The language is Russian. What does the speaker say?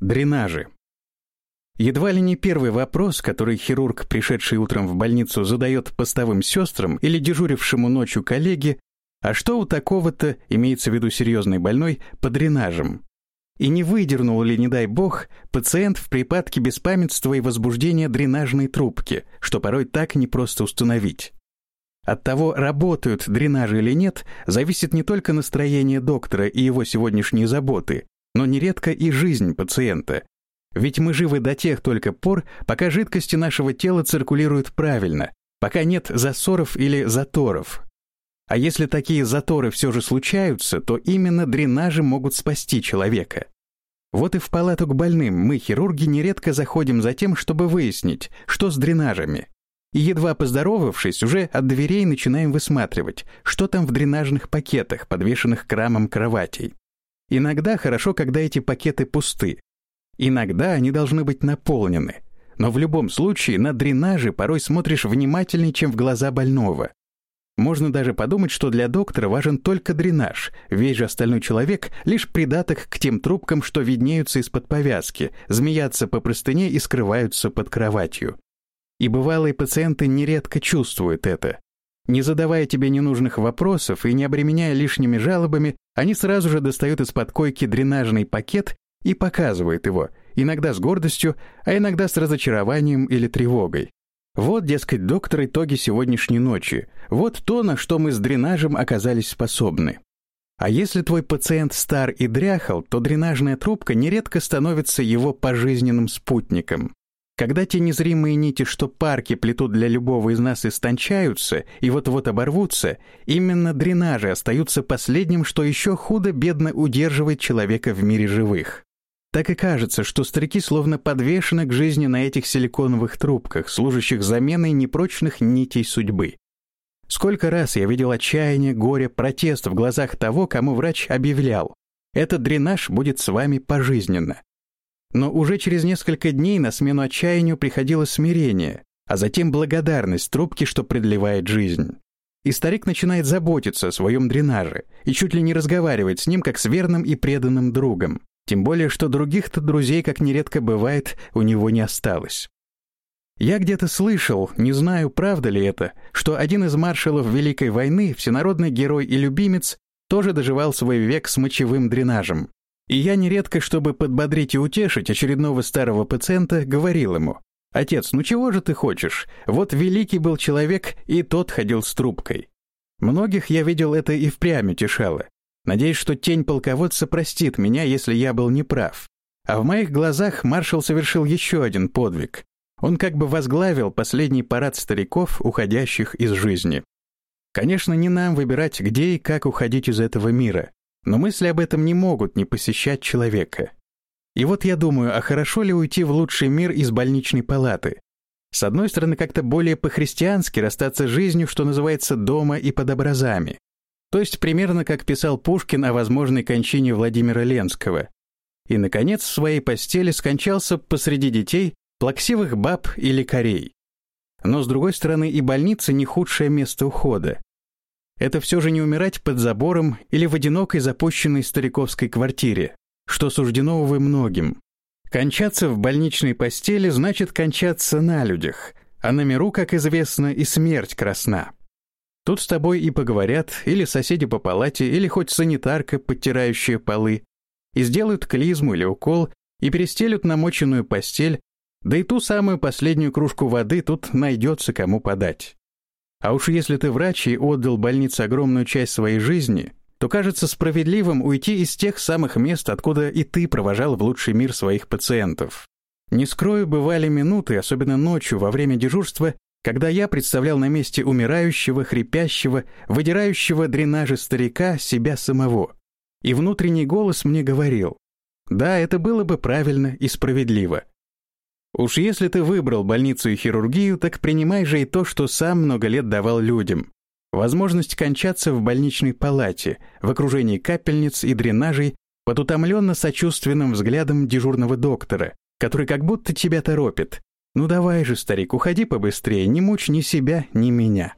Дренажи. Едва ли не первый вопрос, который хирург, пришедший утром в больницу, задает постовым сестрам или дежурившему ночью коллеге, а что у такого-то, имеется в виду серьезный больной, под дренажем? И не выдернул ли, не дай бог, пациент в припадке беспамятства и возбуждения дренажной трубки, что порой так непросто установить? От того, работают дренажи или нет, зависит не только настроение доктора и его сегодняшние заботы, но нередко и жизнь пациента. Ведь мы живы до тех только пор, пока жидкости нашего тела циркулируют правильно, пока нет засоров или заторов, а если такие заторы все же случаются, то именно дренажи могут спасти человека. Вот и в палату к больным мы, хирурги, нередко заходим за тем, чтобы выяснить, что с дренажами. И едва поздоровавшись, уже от дверей начинаем высматривать, что там в дренажных пакетах, подвешенных к рамам кроватей. Иногда хорошо, когда эти пакеты пусты. Иногда они должны быть наполнены. Но в любом случае на дренажи порой смотришь внимательнее, чем в глаза больного. Можно даже подумать, что для доктора важен только дренаж, весь же остальной человек — лишь придаток к тем трубкам, что виднеются из-под повязки, змеятся по простыне и скрываются под кроватью. И бывалые пациенты нередко чувствуют это. Не задавая тебе ненужных вопросов и не обременяя лишними жалобами, они сразу же достают из-под койки дренажный пакет и показывают его, иногда с гордостью, а иногда с разочарованием или тревогой. Вот, дескать, доктор, итоги сегодняшней ночи. Вот то, на что мы с дренажем оказались способны. А если твой пациент стар и дряхал, то дренажная трубка нередко становится его пожизненным спутником. Когда те незримые нити, что парки плетут для любого из нас, истончаются и вот-вот оборвутся, именно дренажи остаются последним, что еще худо-бедно удерживает человека в мире живых. Так и кажется, что старики словно подвешены к жизни на этих силиконовых трубках, служащих заменой непрочных нитей судьбы. Сколько раз я видел отчаяние, горе, протест в глазах того, кому врач объявлял. Этот дренаж будет с вами пожизненно. Но уже через несколько дней на смену отчаянию приходило смирение, а затем благодарность трубки, что продлевает жизнь. И старик начинает заботиться о своем дренаже и чуть ли не разговаривать с ним как с верным и преданным другом. Тем более, что других-то друзей, как нередко бывает, у него не осталось. Я где-то слышал, не знаю, правда ли это, что один из маршалов Великой войны, всенародный герой и любимец, тоже доживал свой век с мочевым дренажем. И я нередко, чтобы подбодрить и утешить очередного старого пациента, говорил ему, «Отец, ну чего же ты хочешь? Вот великий был человек, и тот ходил с трубкой». Многих я видел это и впрямь утешало. Надеюсь, что тень полководца простит меня, если я был неправ. А в моих глазах маршал совершил еще один подвиг. Он как бы возглавил последний парад стариков, уходящих из жизни. Конечно, не нам выбирать, где и как уходить из этого мира, но мысли об этом не могут не посещать человека. И вот я думаю, а хорошо ли уйти в лучший мир из больничной палаты? С одной стороны, как-то более по-христиански расстаться с жизнью, что называется, дома и под образами. То есть примерно как писал Пушкин о возможной кончине Владимира Ленского. И, наконец, в своей постели скончался посреди детей, плаксивых баб или корей. Но, с другой стороны, и больница не худшее место ухода. Это все же не умирать под забором или в одинокой запущенной стариковской квартире, что суждено, увы, многим. Кончаться в больничной постели значит кончаться на людях, а на миру, как известно, и смерть красна. Тут с тобой и поговорят, или соседи по палате, или хоть санитарка, подтирающая полы, и сделают клизму или укол, и перестелют намоченную постель, да и ту самую последнюю кружку воды тут найдется кому подать. А уж если ты врач и отдал больнице огромную часть своей жизни, то кажется справедливым уйти из тех самых мест, откуда и ты провожал в лучший мир своих пациентов. Не скрою, бывали минуты, особенно ночью во время дежурства, когда я представлял на месте умирающего, хрипящего, выдирающего дренажи старика себя самого. И внутренний голос мне говорил, да, это было бы правильно и справедливо. Уж если ты выбрал больницу и хирургию, так принимай же и то, что сам много лет давал людям. Возможность кончаться в больничной палате, в окружении капельниц и дренажей, под утомленно-сочувственным взглядом дежурного доктора, который как будто тебя торопит, «Ну давай же, старик, уходи побыстрее, не мучь ни себя, ни меня».